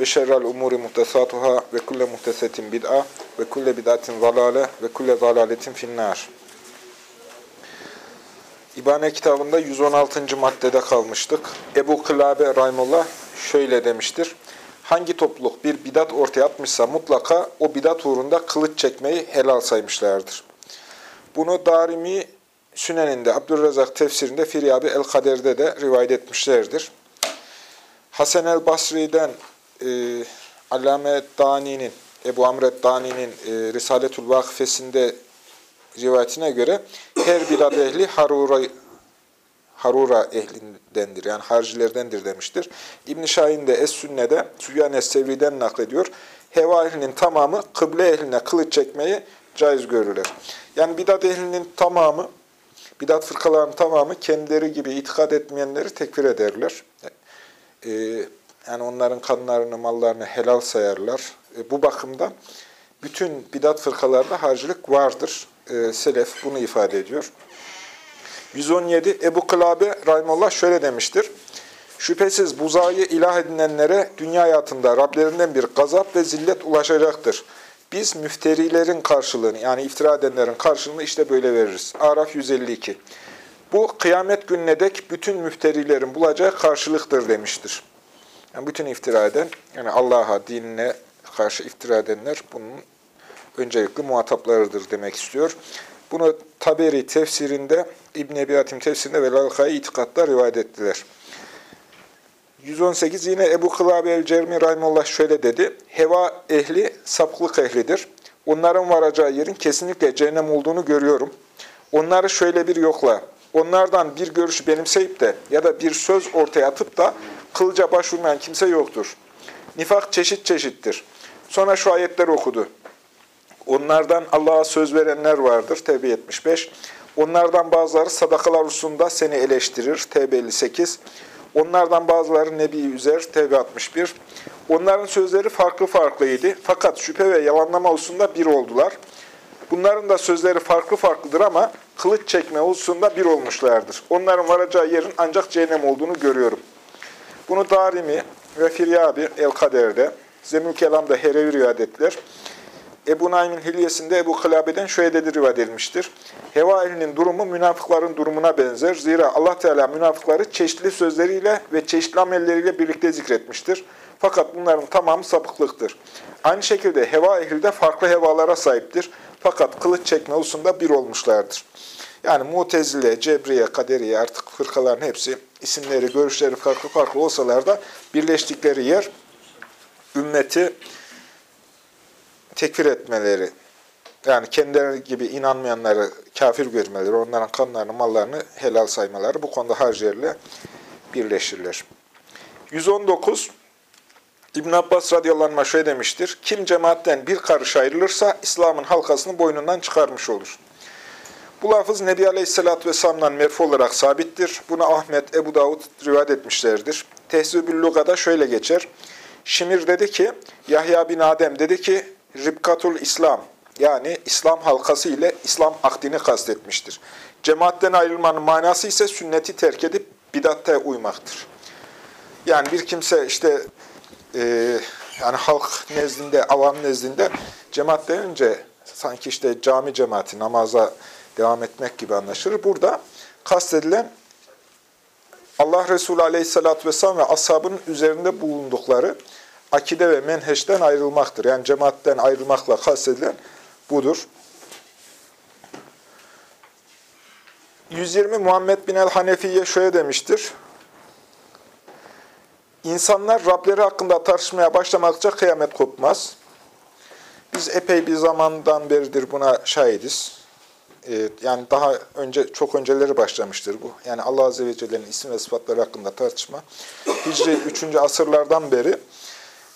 ve şerrel umuri muhtesatuhâ ve kulle muhtesetin bid'a ve kulle bid'atin zalâle ve kulle zalâletin finnâr. İbane kitabında 116. maddede kalmıştık. Ebu Kılabe Rahimullah şöyle demiştir. Hangi topluluk bir bidat ortaya atmışsa mutlaka o bidat uğrunda kılıç çekmeyi helal saymışlardır. Bunu Darimi Sünen'inde, Abdülrezzak tefsirinde, Firyabi el-Kader'de de rivayet etmişlerdir. Hasan el-Basri'den e, Allame Dani'nin, Ebu Amret Dani'nin e, Risaletül Vakfesi'nde rivayetine göre her bidat ehli Harura, Harura ehlindendir. Yani harcilerdendir demiştir. İbn-i Şahin de Es-Sünne'de Sübyan Es-Sevri'den naklediyor. Heva ehlinin tamamı kıble ehline kılıç çekmeyi caiz görürler. Yani bidat ehlinin tamamı, bidat fırkalarının tamamı kendileri gibi itikad etmeyenleri tekfir ederler. Ee, yani onların kanlarını, mallarını helal sayarlar. E, bu bakımdan bütün bidat fırkalarında harcılık vardır. E, Selef bunu ifade ediyor. 117 Ebu Kılabe Rahimullah şöyle demiştir. Şüphesiz buzayı ilah edinenlere dünya hayatında Rablerinden bir gazap ve zillet ulaşacaktır. Biz müfterilerin karşılığını yani iftira edenlerin karşılığını işte böyle veririz. Araf 152 Bu kıyamet gününe dek bütün müfterilerin bulacağı karşılıktır demiştir. Yani bütün iftira eden, yani Allah'a, dinine karşı iftira edenler bunun öncelikli muhataplarıdır demek istiyor. Bunu Taberi tefsirinde, İbn-i Ebi tefsirinde ve Lalkai itikatta rivayet ettiler. 118 yine Ebu Kılabe el-Cermi Rahimullah şöyle dedi. Heva ehli sapıklık ehlidir. Onların varacağı yerin kesinlikle cehennem olduğunu görüyorum. Onları şöyle bir yokla. Onlardan bir görüşü benimseyip de ya da bir söz ortaya atıp da kılıca başvurmayan kimse yoktur. Nifak çeşit çeşittir. Sonra şu ayetler okudu. Onlardan Allah'a söz verenler vardır. Tevbe 75. Onlardan bazıları sadakalar hususunda seni eleştirir. Tevbe 58. Onlardan bazıları Nebi üzer. Tevbe 61. Onların sözleri farklı farklıydı. Fakat şüphe ve yalanlama hususunda bir oldular. Bunların da sözleri farklı farklıdır ama kılıç çekme hususunda bir olmuşlardır. Onların varacağı yerin ancak cehennem olduğunu görüyorum. Bunu Darimi ve Firyabi El-Kader'de, Zemül Kelam'da Herevi rivayet ettiler. Ebu Naim'in hilyesinde Ebu Kılabe'den şöyle rivayet edilmiştir. Heva ehlinin durumu münafıkların durumuna benzer. Zira Allah Teala münafıkları çeşitli sözleriyle ve çeşitli amelleriyle birlikte zikretmiştir. Fakat bunların tamamı sapıklıktır. Aynı şekilde heva ehli de farklı hevalara sahiptir. Fakat kılıç çekme hususunda bir olmuşlardır. Yani Mutezile, Cebriye, Kaderiye artık fırkaların hepsi isimleri, görüşleri farklı farklı olsalar da birleştikleri yer ümmeti tekfir etmeleri. Yani kendileri gibi inanmayanları kafir görmeleri, onların kanlarını, mallarını helal saymaları bu konuda harcilerle birleşirler. 119 İbn Abbas radıyallahu anh şöyle demiştir. Kim cemaatten bir karış ayrılırsa İslam'ın halkasını boynundan çıkarmış olur. Bu lafız Nebi Aleyhisselatü Vesselam'dan merfu olarak sabittir. Bunu Ahmet, Ebu Davud rivayet etmişlerdir. Tehzibül Luga'da şöyle geçer. Şimir dedi ki, Yahya bin Adem dedi ki, Ribkatul İslam, yani İslam halkası ile İslam akdini kastetmiştir. Cemaatten ayrılmanın manası ise sünneti terk edip bidatte uymaktır. Yani bir kimse işte, e, yani halk nezdinde, avam nezdinde cemaat denince sanki işte cami cemaati, namaza devam etmek gibi anlaşılır. Burada kastedilen Allah Resulü Aleyhisselatü Vesselam ve ashabının üzerinde bulundukları akide ve menheşten ayrılmaktır. Yani cemaatten ayrılmakla kastedilen budur. 120 Muhammed bin el-Hanefiye şöyle demiştir. İnsanlar Rableri hakkında tartışmaya başlamakça kıyamet kopmaz. Biz epey bir zamandan beridir buna şahidiz. Ee, yani daha önce çok önceleri başlamıştır bu. Yani Allah Azze ve Celle'nin isim ve sıfatları hakkında tartışma. Hicri 3. asırlardan beri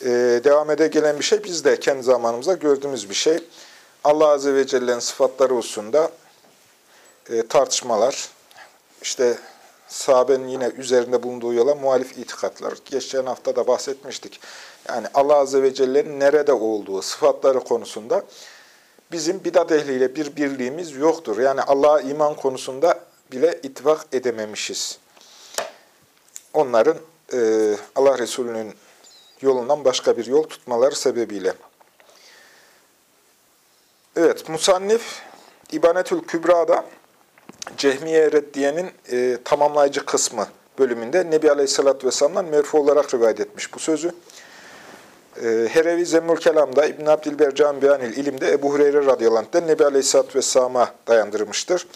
e, devam ede gelen bir şey. Biz de kendi zamanımızda gördüğümüz bir şey. Allah Azze ve Celle'nin sıfatları hususunda e, tartışmalar, işte sahabenin yine üzerinde bulunduğu yola muhalif itikatlar. Geçen hafta da bahsetmiştik. Yani Allah Azze ve Celle'nin nerede olduğu, sıfatları konusunda bizim bidat ehliyle bir birliğimiz yoktur. Yani Allah'a iman konusunda bile ittifak edememişiz. Onların e, Allah Resulü'nün yolundan başka bir yol tutmaları sebebiyle. Evet, Musannif İbanetül Kübra'da Cehmiye Reddiye'nin e, tamamlayıcı kısmı bölümünde Nebi Aleyhisselatü Vesselam'dan merfu olarak rivayet etmiş bu sözü. E, Herevi Zemmül Kelam'da İbn Abdilber Camiyanil İlim'de Ebu Hureyre radıyallahu anh'den Nebi Aleyhisselatü Vesselam'a dayandırmıştır.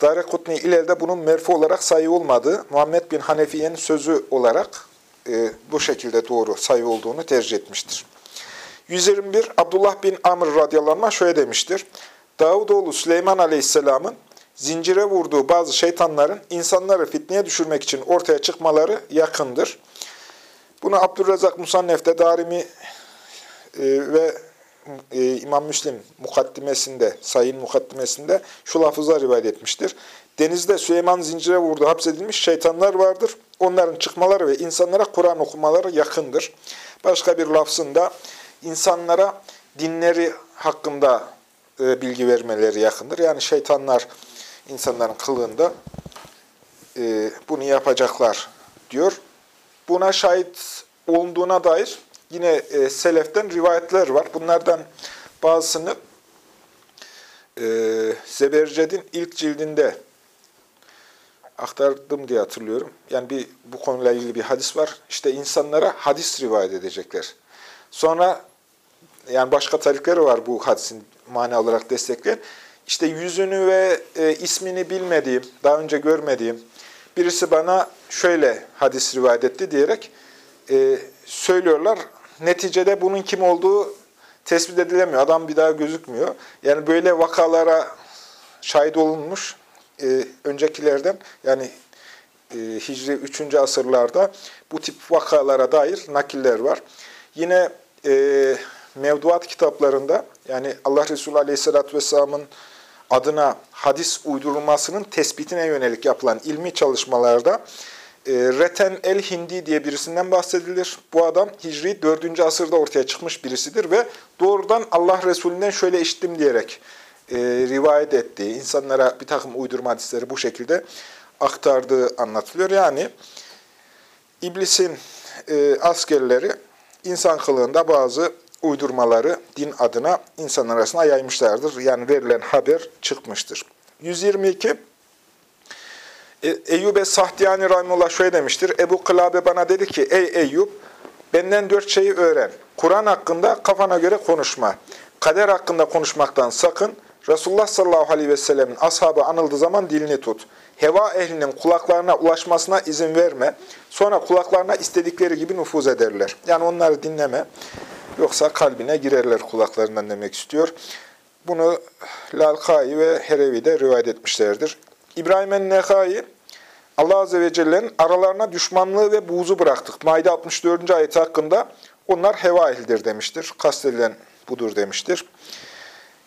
Darekutni İlel'de bunun merfu olarak sayı olmadığı, Muhammed bin Hanefiye'nin sözü olarak e, bu şekilde doğru sayı olduğunu tercih etmiştir. 121 Abdullah bin Amr radıyallahu şöyle demiştir. Davudoğlu Süleyman aleyhisselamın zincire vurduğu bazı şeytanların insanları fitneye düşürmek için ortaya çıkmaları yakındır. Bunu Abdurrazak Musannef'te, Darimi e, ve e, İmam Müslim mukaddimesinde, sayın mukaddimesinde şu lafıza rivayet etmiştir. Denizde Süleyman zincire vurdu, hapsedilmiş şeytanlar vardır. Onların çıkmaları ve insanlara Kur'an okumaları yakındır. Başka bir lafzında insanlara dinleri hakkında e, bilgi vermeleri yakındır. Yani şeytanlar insanların kılığında e, bunu yapacaklar diyor. Buna şahit olunduğuna dair yine e, seleften rivayetler var. Bunlardan bazısını e, Zeberced'in ilk cildinde aktardım diye hatırlıyorum. Yani bir bu konuyla ilgili bir hadis var. İşte insanlara hadis rivayet edecekler. Sonra yani başka tarikleri var bu hadisin mana olarak destekleyen. İşte yüzünü ve e, ismini bilmediğim, daha önce görmediğim birisi bana şöyle hadis rivayet etti diyerek e, söylüyorlar. Neticede bunun kim olduğu tespit edilemiyor. Adam bir daha gözükmüyor. Yani böyle vakalara şahit olunmuş e, öncekilerden yani e, Hicri 3. asırlarda bu tip vakalara dair nakiller var. Yine e, mevduat kitaplarında yani Allah Resulü Aleyhisselatü Vesselam'ın adına hadis uydurulmasının tespitine yönelik yapılan ilmi çalışmalarda e, Reten el-Hindi diye birisinden bahsedilir. Bu adam Hicri 4. asırda ortaya çıkmış birisidir ve doğrudan Allah Resulü'nden şöyle işittim diyerek e, rivayet ettiği, insanlara bir takım uydurma hadisleri bu şekilde aktardığı anlatılıyor. Yani iblisin e, askerleri insan kılığında bazı uydurmaları din adına insanlar arasında yaymışlardır. Yani verilen haber çıkmıştır. 122 e, Eyyub Sahtiyani Rahimullah şöyle demiştir. Ebu Kılabe bana dedi ki, ey Eyyub, benden dört şeyi öğren. Kur'an hakkında kafana göre konuşma. Kader hakkında konuşmaktan sakın. Resulullah sallallahu aleyhi ve sellemin ashabı anıldığı zaman dilini tut. Heva ehlinin kulaklarına ulaşmasına izin verme. Sonra kulaklarına istedikleri gibi nüfuz ederler. Yani onları dinleme. Yoksa kalbine girerler kulaklarından demek istiyor. Bunu Lalkai ve Herevi de rivayet etmişlerdir. İbrahim el-Nekai, Allah Azze ve Celle'nin aralarına düşmanlığı ve buğzu bıraktık. Maide 64. ayeti hakkında onlar heva ehlidir demiştir. Kastedilen budur demiştir.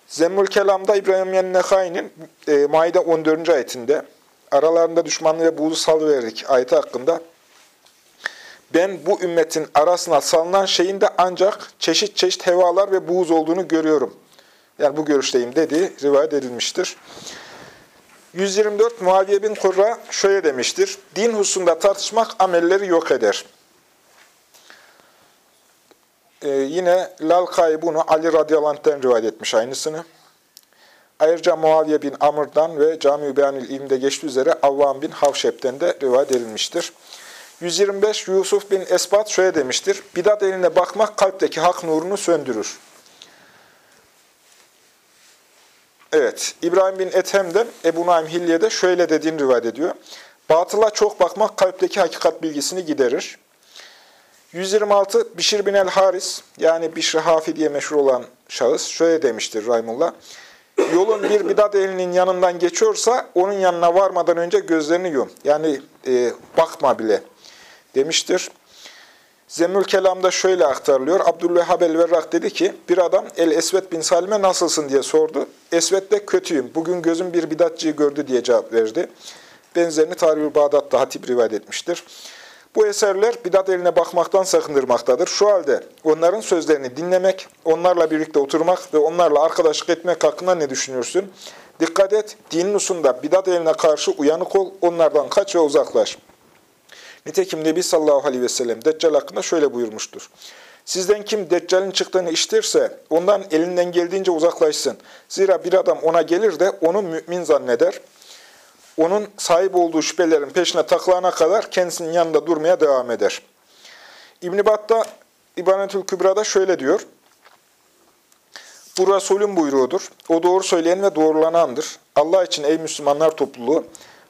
Zemmül Kelam'da İbrahim el-Nekai'nin e, Maide 14. ayetinde aralarında düşmanlığı ve buğzu salıverdik ayeti hakkında ben bu ümmetin arasına salınan şeyin de ancak çeşit çeşit hevalar ve buğuz olduğunu görüyorum. Yani bu görüşteyim dediği rivayet edilmiştir. 124 Muaviye bin Kurra şöyle demiştir. Din hususunda tartışmak amelleri yok eder. Ee, yine Lalkai bunu Ali radıyallahu rivayet etmiş aynısını. Ayrıca Muaviye bin Amr'dan ve Cami-i Beyanil İlm'de geçtiği üzere Avvam bin Havşep'ten de rivayet edilmiştir. 125 Yusuf bin Esbat şöyle demiştir. Bidat eline bakmak kalpteki hak nurunu söndürür. Evet, İbrahim bin Ethem'den Ebu Naim Hilye'de şöyle dediğini rivayet ediyor. Batıla çok bakmak kalpteki hakikat bilgisini giderir. 126 Bişir bin el-Haris, yani Bişri Hafi diye meşhur olan şahıs şöyle demiştir Rahimullah. Yolun bir bidat elinin yanından geçiyorsa onun yanına varmadan önce gözlerini yum. Yani e, bakma bile demiştir. Zemmül Kelam'da şöyle aktarılıyor. Abdülvehhab el-Verrak dedi ki, bir adam El-Esvet bin Salim'e nasılsın diye sordu. Esvet de kötüyüm, bugün gözüm bir bidatçıyı gördü diye cevap verdi. Benzerini Tarih-ül Bağdat'ta Hatip rivayet etmiştir. Bu eserler bidat eline bakmaktan sakındırmaktadır. Şu halde onların sözlerini dinlemek, onlarla birlikte oturmak ve onlarla arkadaşlık etmek hakkında ne düşünürsün? Dikkat et, dinin usunda bidat eline karşı uyanık ol, onlardan kaç ve uzaklaş. Nitekim Nebi sallallahu aleyhi ve sellem Deccal hakkında şöyle buyurmuştur. Sizden kim Deccal'in çıktığını iştirse ondan elinden geldiğince uzaklaşsın. Zira bir adam ona gelir de onu mümin zanneder. Onun sahip olduğu şüphelerin peşine takılana kadar kendisinin yanında durmaya devam eder. İbn-i Bat'ta İbanetül Kübra'da şöyle diyor. Bu Resulün buyruğudur. O doğru söyleyen ve doğrulanandır. Allah için ey Müslümanlar topluluğu,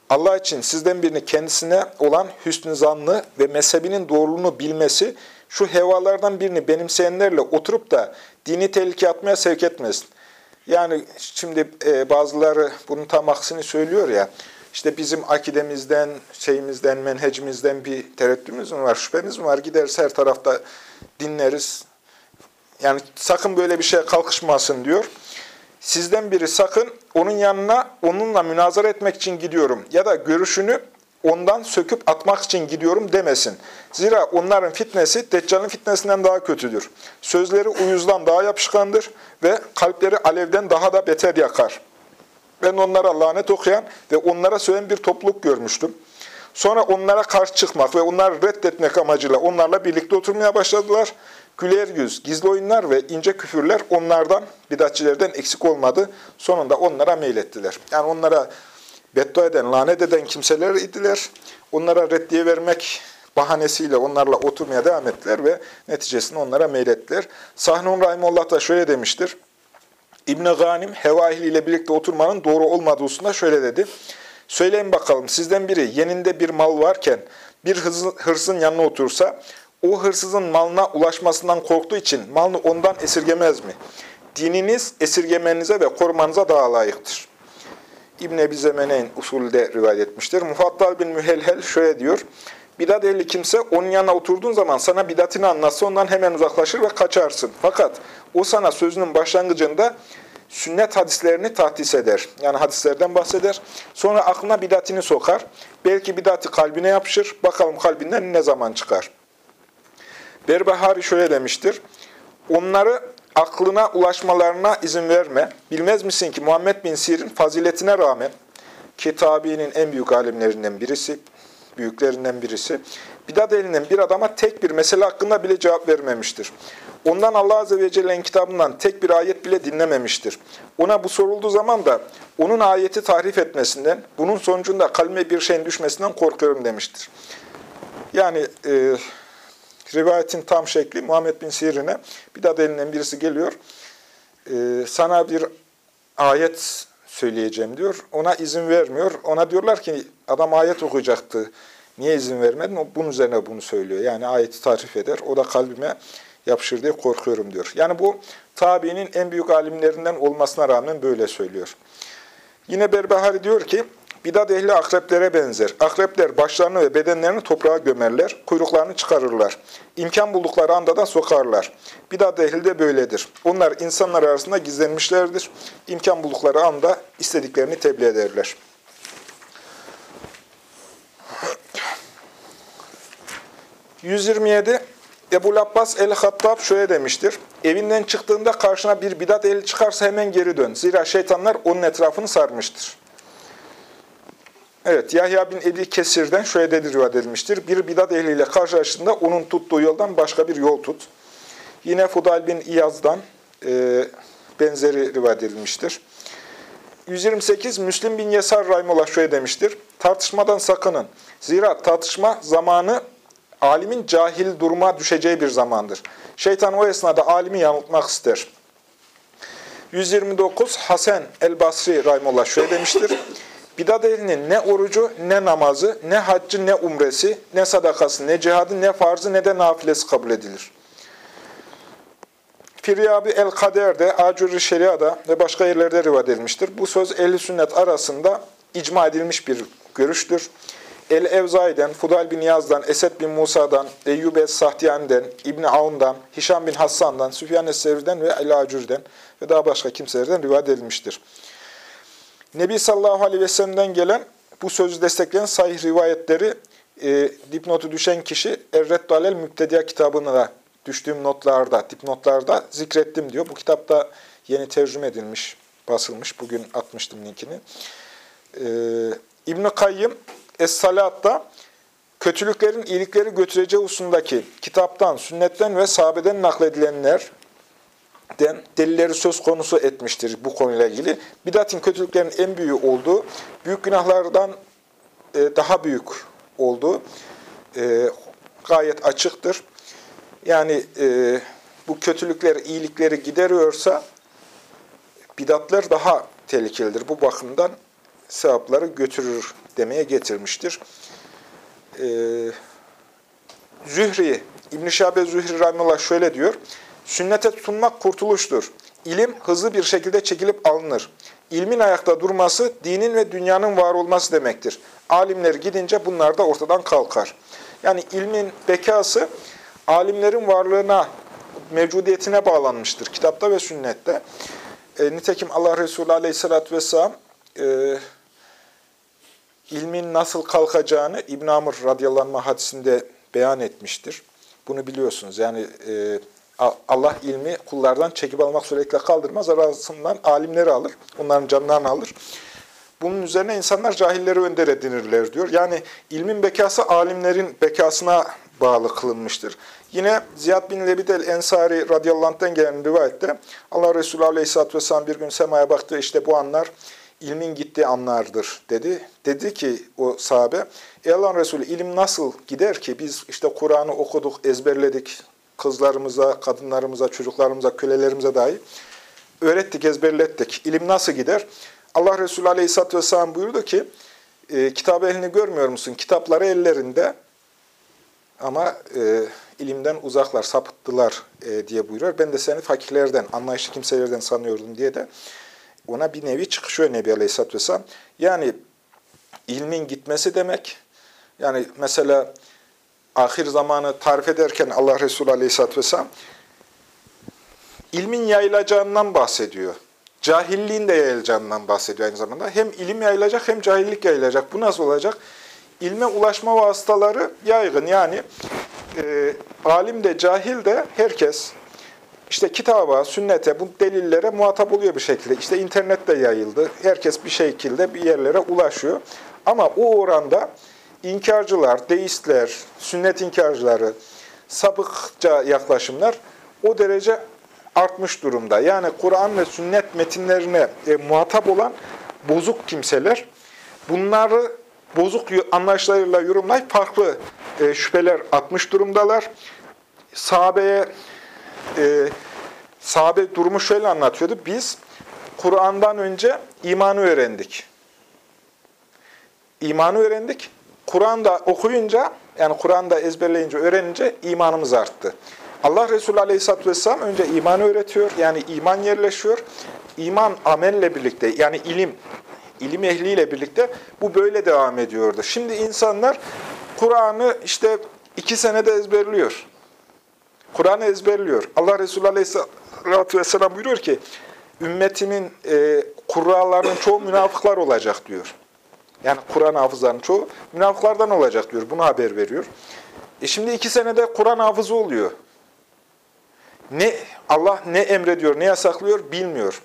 Allah için sizden birini kendisine olan hüsnü zanlı ve mezhebinin doğruluğunu bilmesi, şu hevalardan birini benimseyenlerle oturup da dini tehlike atmaya sevk etmesin. Yani şimdi e, bazıları bunun tam aksini söylüyor ya, işte bizim akidemizden, şeyimizden, menhecimizden bir tereddümüz mü var, şüphemiz mi var? Gideriz her tarafta dinleriz. Yani sakın böyle bir şeye kalkışmasın diyor. Sizden biri sakın onun yanına onunla münazara etmek için gidiyorum ya da görüşünü ondan söküp atmak için gidiyorum demesin. Zira onların fitnesi Deccal'ın fitnesinden daha kötüdür. Sözleri uyuzdan daha yapışkandır ve kalpleri alevden daha da beter yakar. Ben onlara lanet okuyan ve onlara söyleyen bir topluluk görmüştüm. Sonra onlara karşı çıkmak ve onları reddetmek amacıyla onlarla birlikte oturmaya başladılar. Güler yüz, gizli oyunlar ve ince küfürler onlardan, bidatçilerden eksik olmadı. Sonunda onlara meylettiler. Yani onlara beddua eden, lanet eden kimseler idiler. Onlara reddiye vermek bahanesiyle onlarla oturmaya devam ettiler ve neticesinde onlara meylettiler. Sahnun Rahimullah da şöyle demiştir. İbn-i Ganim, Hevahil ile birlikte oturmanın doğru olmadığı hususunda şöyle dedi. Söyleyin bakalım, sizden biri yeninde bir mal varken bir hırsın yanına otursa, o hırsızın malına ulaşmasından korktuğu için malını ondan esirgemez mi? Dininiz esirgemenize ve korumanıza daha layıktır. İbn Ebi Zemeneyn usulde rivayet etmiştir. Mufattal bin Mühelhel şöyle diyor. Bidat ehli kimse onun yanına oturduğun zaman sana bidatini anlatsa ondan hemen uzaklaşır ve kaçarsın. Fakat o sana sözünün başlangıcında sünnet hadislerini tahdis eder. Yani hadislerden bahseder. Sonra aklına bidatini sokar. Belki bidati kalbine yapışır. Bakalım kalbinden ne zaman çıkar. Berbahari şöyle demiştir. Onları aklına ulaşmalarına izin verme. Bilmez misin ki Muhammed bin Sir'in faziletine rağmen kitabinin en büyük alimlerinden birisi, büyüklerinden birisi, bidat elinden bir adama tek bir mesele hakkında bile cevap vermemiştir. Ondan Allah Azze ve Celle'nin kitabından tek bir ayet bile dinlememiştir. Ona bu sorulduğu zaman da onun ayeti tahrif etmesinden, bunun sonucunda kalbime bir şeyin düşmesinden korkuyorum demiştir. Yani e, rivayetin tam şekli Muhammed bin Sirin'e bidat elinden birisi geliyor. E, sana bir ayet söyleyeceğim diyor. Ona izin vermiyor. Ona diyorlar ki adam ayet okuyacaktı. Niye izin vermedin? O bunun üzerine bunu söylüyor. Yani ayeti tarif eder. O da kalbime yapışır diye korkuyorum diyor. Yani bu tabiinin en büyük alimlerinden olmasına rağmen böyle söylüyor. Yine Berbahari diyor ki, bidat ehli akreplere benzer. Akrepler başlarını ve bedenlerini toprağa gömerler, kuyruklarını çıkarırlar. İmkan buldukları anda da sokarlar. Bidat ehli de böyledir. Onlar insanlar arasında gizlenmişlerdir. İmkan buldukları anda istediklerini tebliğ ederler. ...127 Ebu Abbas el-Hattab şöyle demiştir. Evinden çıktığında karşına bir bidat eli çıkarsa hemen geri dön. Zira şeytanlar onun etrafını sarmıştır. Evet, Yahya bin Ebi Kesir'den şöyle dedi rivayet edilmiştir. Bir bidat ehliyle karşılaştığında onun tuttuğu yoldan başka bir yol tut. Yine Fudal bin İyaz'dan e, benzeri rivayet edilmiştir. 128 Müslim bin Yesar Rahimullah şöyle demiştir. Tartışmadan sakının. Zira tartışma zamanı alimin cahil duruma düşeceği bir zamandır. Şeytan o esnada alimi yanıltmak ister. 129 Hasan el-Basri Rahimullah şöyle demiştir. Bidat ehlinin ne orucu, ne namazı, ne haccı, ne umresi, ne sadakası, ne cihadı, ne farzı, ne de nafilesi kabul edilir. Firyabi el-Kader'de, Acur-i Şeria'da ve başka yerlerde rivayet edilmiştir. Bu söz ehli sünnet arasında icma edilmiş bir görüştür. El-Evzai'den, Fudal bin Yaz'dan, Esed bin Musa'dan, Eyyub es-Sahtiyani'den, İbn Aun'dan, Hişam bin Hassan'dan, Süfyan es-Sevri'den ve El-Acür'den ve daha başka kimselerden rivayet edilmiştir. Nebi sallallahu aleyhi ve sellem'den gelen bu sözü destekleyen sahih rivayetleri e, dipnotu düşen kişi Erreddu alel Mübtediya kitabına da düştüğüm notlarda, dipnotlarda zikrettim diyor. Bu kitapta yeni tercüme edilmiş, basılmış. Bugün atmıştım linkini. Ee, İbn-i Kayyım Es-Salat'ta kötülüklerin iyilikleri götüreceği hususundaki kitaptan, sünnetten ve sahabeden nakledilenlerden delilleri söz konusu etmiştir bu konuyla ilgili. Bidatın kötülüklerin en büyüğü olduğu, büyük günahlardan e, daha büyük olduğu e, gayet açıktır. Yani e, bu kötülükler iyilikleri gideriyorsa bidatlar daha tehlikelidir. Bu bakımdan sevapları götürür demeye getirmiştir. Ee, Zühri, İbn-i Şabe Zühri Rahimullah şöyle diyor. Sünnete tutunmak kurtuluştur. İlim hızlı bir şekilde çekilip alınır. İlmin ayakta durması, dinin ve dünyanın var olması demektir. Alimler gidince bunlar da ortadan kalkar. Yani ilmin bekası, alimlerin varlığına, mevcudiyetine bağlanmıştır kitapta ve sünnette. E, nitekim Allah Resulü Aleyhisselatü Vesselam e, ilmin nasıl kalkacağını İbn Amr radıyallahu anh hadisinde beyan etmiştir. Bunu biliyorsunuz. Yani e, Allah ilmi kullardan çekip almak suretle kaldırmaz. Arasından alimleri alır. Onların canlarını alır. Bunun üzerine insanlar cahilleri önder edinirler diyor. Yani ilmin bekası alimlerin bekasına bağlı kılınmıştır. Yine Ziyad bin Lebid el-Ensari radıyallahu anh'ten gelen rivayette Allah Resulü aleyhisselatü vesselam bir gün semaya baktı. işte bu anlar ilmin gittiği anlardır dedi. Dedi ki o sahabe, Ey Allah'ın Resulü ilim nasıl gider ki biz işte Kur'an'ı okuduk, ezberledik kızlarımıza, kadınlarımıza, çocuklarımıza, kölelerimize dahi öğrettik, ezberlettik. İlim nasıl gider? Allah Resulü Aleyhisselatü Vesselam buyurdu ki, e, kitap elini görmüyor musun? Kitapları ellerinde ama e, ilimden uzaklar, sapıttılar e, diye buyuruyor. Ben de seni fakirlerden, anlayışlı kimselerden sanıyordum diye de ona bir nevi çıkışıyor Nebi Aleyhisselatü Vesselam. Yani ilmin gitmesi demek, yani mesela ahir zamanı tarif ederken Allah Resulü Aleyhisselatü Vesselam ilmin yayılacağından bahsediyor. Cahilliğin de yayılacağından bahsediyor aynı zamanda. Hem ilim yayılacak hem cahillik yayılacak. Bu nasıl olacak? İlme ulaşma vasıtaları yaygın. Yani e, alim de cahil de herkes işte kitaba, sünnete, bu delillere muhatap oluyor bir şekilde. İşte internet de yayıldı. Herkes bir şekilde bir yerlere ulaşıyor. Ama o oranda inkarcılar, deistler, sünnet inkarcıları, sapıkça yaklaşımlar o derece artmış durumda. Yani Kur'an ve sünnet metinlerine e, muhatap olan bozuk kimseler bunları bozuk anlayışlarıyla yorumlayıp farklı e, şüpheler atmış durumdalar. Sahabeye e, sahabe durumu şöyle anlatıyordu. Biz Kur'an'dan önce imanı öğrendik. İmanı öğrendik. Kur'an'da okuyunca, yani Kur'an'da ezberleyince, öğrenince imanımız arttı. Allah Resulü Aleyhisselatü Vesselam önce imanı öğretiyor. Yani iman yerleşiyor. İman amelle birlikte, yani ilim, ilim ehliyle birlikte bu böyle devam ediyordu. Şimdi insanlar Kur'an'ı işte iki senede ezberliyor. Kur'an'ı ezberliyor. Allah Resulü Aleyhisselatü Vesselam buyuruyor ki, ümmetimin e, kurallarının çoğu münafıklar olacak diyor. Yani Kur'an hafızlarının çoğu münafıklardan olacak diyor. Bunu haber veriyor. E şimdi iki senede Kur'an hafızı oluyor. Ne Allah ne emrediyor, ne yasaklıyor bilmiyor.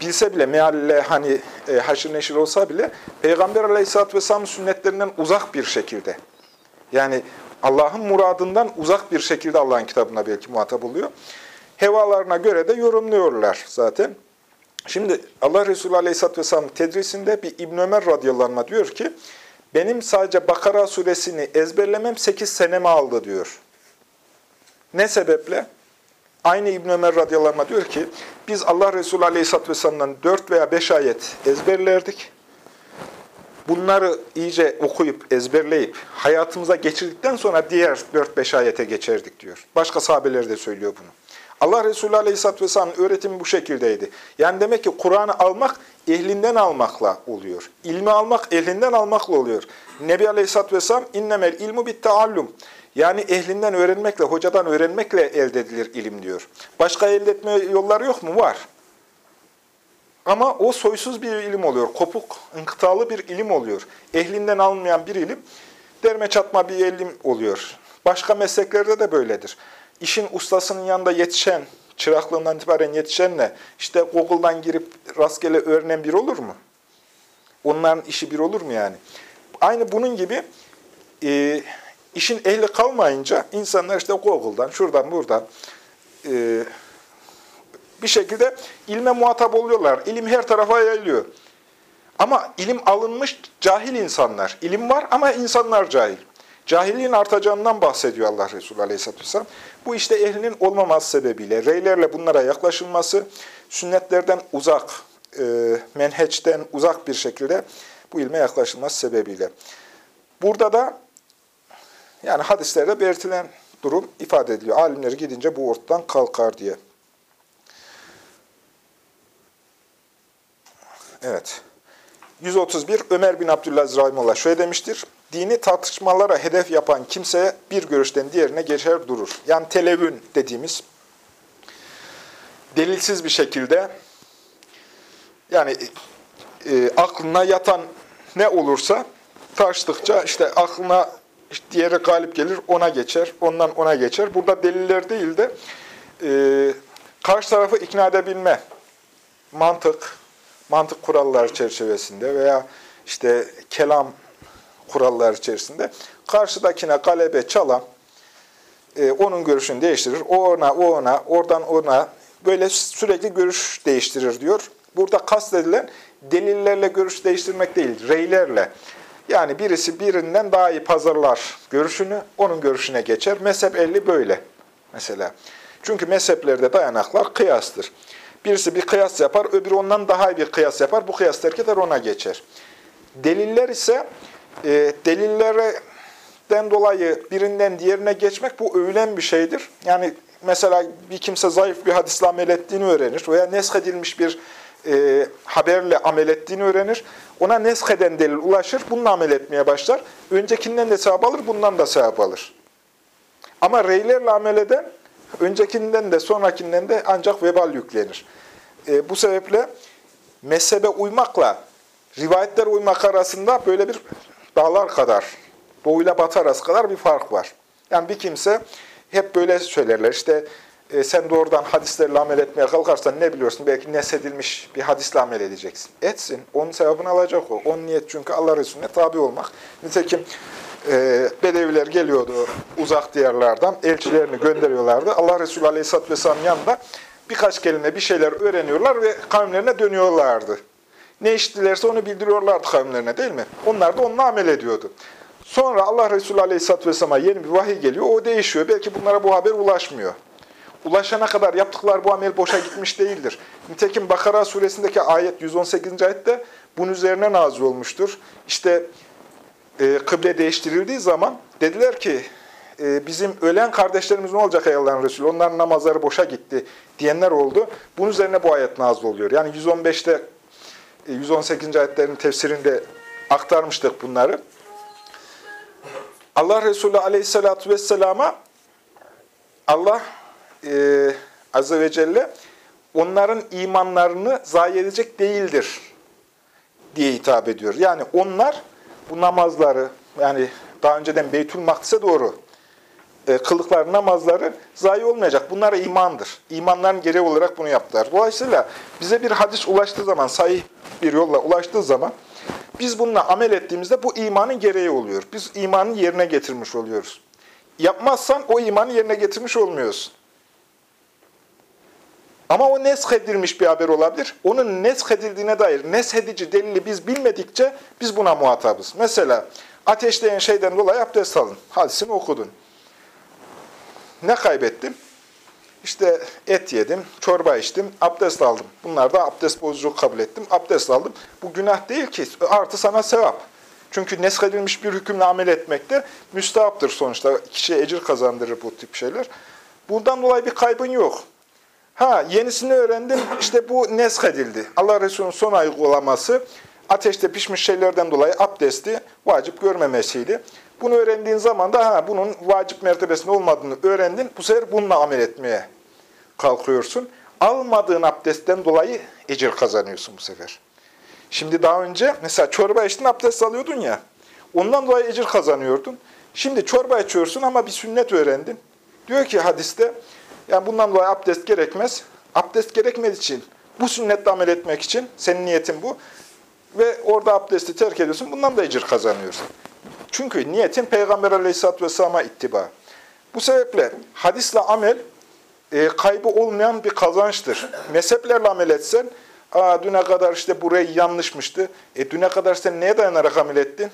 Bilse bile mealle hani e, haşır neşir olsa bile Peygamber Aleyhisselatü Vesselam sünnetlerinden uzak bir şekilde. Yani Allah'ın muradından uzak bir şekilde Allah'ın kitabına belki muhatap oluyor. Hevalarına göre de yorumluyorlar zaten. Şimdi Allah Resulü Aleyhisselatü Vesselam tedrisinde bir İbn Ömer radıyallahu diyor ki, benim sadece Bakara suresini ezberlemem 8 senemi aldı diyor. Ne sebeple? Aynı İbn Ömer radıyallahu diyor ki, biz Allah Resulü Aleyhisselatü Vesselam'dan 4 veya 5 ayet ezberlerdik. Bunları iyice okuyup, ezberleyip, hayatımıza geçirdikten sonra diğer 4-5 ayete geçerdik diyor. Başka sahabeler de söylüyor bunu. Allah Resulü Aleyhisselatü Vesselam'ın öğretimi bu şekildeydi. Yani demek ki Kur'an'ı almak ehlinden almakla oluyor. İlmi almak ehlinden almakla oluyor. Nebi Aleyhisselatü Vesselam innemel ilmu bit taallum. Yani ehlinden öğrenmekle, hocadan öğrenmekle elde edilir ilim diyor. Başka elde etme yolları yok mu? Var. Ama o soysuz bir ilim oluyor. Kopuk, ınkıtalı bir ilim oluyor. Ehlinden alınmayan bir ilim derme çatma bir ilim oluyor. Başka mesleklerde de böyledir. İşin ustasının yanında yetişen, çıraklığından itibaren yetişenle işte Google'dan girip rastgele öğrenen bir olur mu? Onların işi bir olur mu yani? Aynı bunun gibi e, işin ehli kalmayınca insanlar işte Google'dan, şuradan, buradan e, bir şekilde ilme muhatap oluyorlar. İlim her tarafa yayılıyor. Ama ilim alınmış cahil insanlar. İlim var ama insanlar cahil. Cahilliğin artacağından bahsediyor Allah Resulü Aleyhisselatü Vesselam. Bu işte ehlinin olmaması sebebiyle, reylerle bunlara yaklaşılması, sünnetlerden uzak, e, menheçten uzak bir şekilde bu ilme yaklaşılması sebebiyle. Burada da yani hadislerde belirtilen durum ifade ediliyor. Alimleri gidince bu ortadan kalkar diye. Evet. 131 Ömer bin Abdülaziz Rahimullah şöyle demiştir. Dini tartışmalara hedef yapan kimseye bir görüşten diğerine geçer durur. Yani televün dediğimiz delilsiz bir şekilde yani e, aklına yatan ne olursa tartıştıkça işte aklına işte diğeri galip gelir ona geçer, ondan ona geçer. Burada deliller değil de e, karşı tarafı ikna edebilme, mantık, mantık kuralları çerçevesinde veya işte kelam kuralları içerisinde karşıdakine galebe çalan, e, onun görüşünü değiştirir. O ona, o ona, oradan ona böyle sürekli görüş değiştirir diyor. Burada kastedilen delillerle görüş değiştirmek değil, reylerle. Yani birisi birinden daha iyi pazarlar görüşünü, onun görüşüne geçer. Mezhep elli böyle mesela. Çünkü mezheplerde dayanaklar kıyastır. Birisi bir kıyas yapar, öbürü ondan daha iyi bir kıyas yapar. Bu kıyas terk eder, ona geçer. Deliller ise e, delillerden dolayı birinden diğerine geçmek bu övülen bir şeydir. Yani mesela bir kimse zayıf bir hadisle amel ettiğini öğrenir veya neshedilmiş bir e, haberle amel ettiğini öğrenir. Ona nesheden delil ulaşır, bununla amel etmeye başlar. Öncekinden de sevap alır, bundan da sevap alır. Ama reylerle amel eden, öncekinden de sonrakinden de ancak vebal yüklenir. E, bu sebeple mezhebe uymakla rivayetler uymak arasında böyle bir dağlar kadar, doğuyla batı arası kadar bir fark var. Yani bir kimse hep böyle söylerler. İşte e, sen doğrudan hadislerle amel etmeye kalkarsan ne biliyorsun? Belki nesedilmiş bir hadisle amel edeceksin. Etsin. Onun sevabını alacak o. Onun niyet çünkü Allah Resulüne tabi olmak. Nitekim e, Bedeviler geliyordu uzak diyarlardan. Elçilerini gönderiyorlardı. Allah Resulü Aleyhisselatü Vesselam yanında birkaç kelime bir şeyler öğreniyorlar ve kavimlerine dönüyorlardı. Ne işittilerse onu bildiriyorlardı kavimlerine değil mi? Onlar da onunla amel ediyordu. Sonra Allah Resulü Aleyhisselatü Vesselam'a yeni bir vahiy geliyor. O değişiyor. Belki bunlara bu haber ulaşmıyor. Ulaşana kadar yaptıkları bu amel boşa gitmiş değildir. Nitekim Bakara suresindeki ayet 118. ayette bunun üzerine nazil olmuştur. İşte e, kıble değiştirildiği zaman dediler ki e, bizim ölen kardeşlerimiz ne olacak ey Allah'ın Resulü? Onların namazları boşa gitti diyenler oldu. Bunun üzerine bu ayet nazil oluyor. Yani 115'te 118. ayetlerin tefsirinde aktarmıştık bunları. Allah Resulü aleyhissalatü vesselama Allah e, azze ve celle onların imanlarını zayi edecek değildir diye hitap ediyor. Yani onlar bu namazları yani daha önceden Beytül Makdis'e doğru kıldıkları namazları zayi olmayacak. Bunlar imandır. İmanların gereği olarak bunu yaptılar. Dolayısıyla bize bir hadis ulaştığı zaman, sahih bir yolla ulaştığı zaman biz bununla amel ettiğimizde bu imanın gereği oluyor. Biz imanı yerine getirmiş oluyoruz. Yapmazsan o imanı yerine getirmiş olmuyorsun. Ama o neshedilmiş bir haber olabilir. Onun neshedildiğine dair neshedici delili biz bilmedikçe biz buna muhatabız. Mesela ateşleyen şeyden dolayı abdest alın. Hadisini okudun. Ne kaybettim? İşte et yedim, çorba içtim, abdest aldım. Bunlar da abdest bozucu kabul ettim. Abdest aldım. Bu günah değil ki. Artı sana sevap. Çünkü neshedilmiş bir hükümle amel etmek de müstahaptır sonuçta. Kişiye ecir kazandırır bu tip şeyler. Bundan dolayı bir kaybın yok. Ha yenisini öğrendim. İşte bu nesk edildi. Allah Resulü'nün son uygulaması ateşte pişmiş şeylerden dolayı abdesti vacip görmemesiydi. Bunu öğrendiğin zaman da ha bunun vacip mertebesinde olmadığını öğrendin. Bu sefer bununla amel etmeye kalkıyorsun. Almadığın abdestten dolayı ecir kazanıyorsun bu sefer. Şimdi daha önce mesela çorba içtin abdest alıyordun ya. Ondan dolayı ecir kazanıyordun. Şimdi çorba içiyorsun ama bir sünnet öğrendin. Diyor ki hadiste yani bundan dolayı abdest gerekmez. Abdest gerekmediği için bu sünnette amel etmek için senin niyetin bu. Ve orada abdesti terk ediyorsun. Bundan da ecir kazanıyorsun. Çünkü niyetin Peygamber Aleyhisselatü Vesselam'a ittiba. Bu sebeple hadisle amel e, kaybı olmayan bir kazançtır. Mezheplerle amel etsen, Aa, düne kadar işte burayı yanlışmıştı. E düne kadar sen neye dayanarak amel ettin?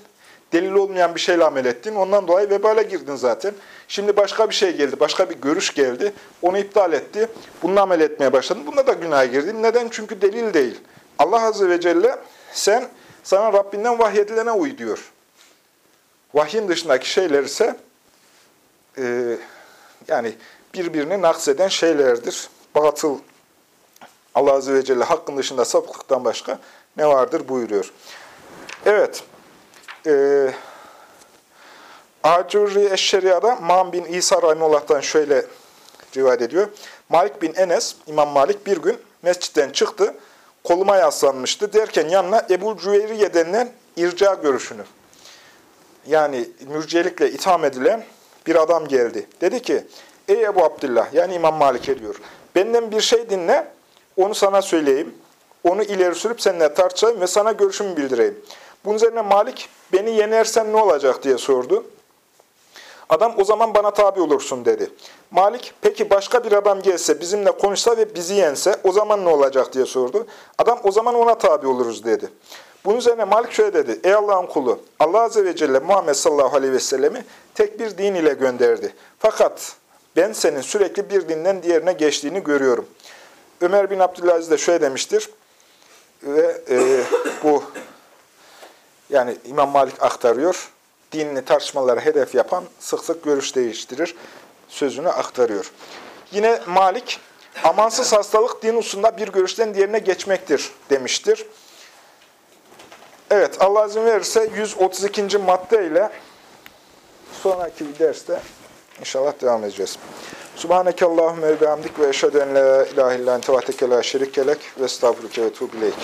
Delil olmayan bir şeyle amel ettin. Ondan dolayı vebale girdin zaten. Şimdi başka bir şey geldi, başka bir görüş geldi. Onu iptal etti. Bununla amel etmeye başladın. Bunda da günaha girdin. Neden? Çünkü delil değil. Allah Azze ve Celle sen sana Rabbinden vahyedilene uy diyor. Vahyin dışındaki şeyler ise e, yani birbirini nakseden şeylerdir. Batıl Allah Azze ve Celle hakkın dışında sapıklıktan başka ne vardır buyuruyor. Evet. E, Acurri Eşşeriya'da Mam bin İsa Rahimullah'tan şöyle rivayet ediyor. Malik bin Enes, İmam Malik bir gün mescitten çıktı. Koluma yaslanmıştı. Derken yanına Ebu Cüveyriye denilen irca görüşünü, yani mürciyelikle itham edilen bir adam geldi. Dedi ki, ey Ebu Abdullah, yani İmam Malik ediyor. Benden bir şey dinle, onu sana söyleyeyim. Onu ileri sürüp seninle tartışayım ve sana görüşümü bildireyim. Bunun üzerine Malik, beni yenersen ne olacak diye sordu. Adam o zaman bana tabi olursun dedi. Malik peki başka bir adam gelse bizimle konuşsa ve bizi yense o zaman ne olacak diye sordu. Adam o zaman ona tabi oluruz dedi. Bunun üzerine Malik şöyle dedi. Ey Allah'ın kulu Allah Azze ve Celle Muhammed sallallahu aleyhi ve sellemi tek bir din ile gönderdi. Fakat ben senin sürekli bir dinden diğerine geçtiğini görüyorum. Ömer bin Abdülaziz de şöyle demiştir. Ve e, bu yani İmam Malik aktarıyor dinini tartışmalara hedef yapan sık sık görüş değiştirir sözünü aktarıyor. Yine Malik, amansız hastalık din hususunda bir görüşten diğerine geçmektir demiştir. Evet, Allah izin verirse 132. madde ile sonraki bir derste inşallah devam edeceğiz. Subhaneke Allahümme ve bihamdik ve eşhedü en la ilahe illan tevahdeke la şerikelek ve estağfurüke ve tuğbileyk.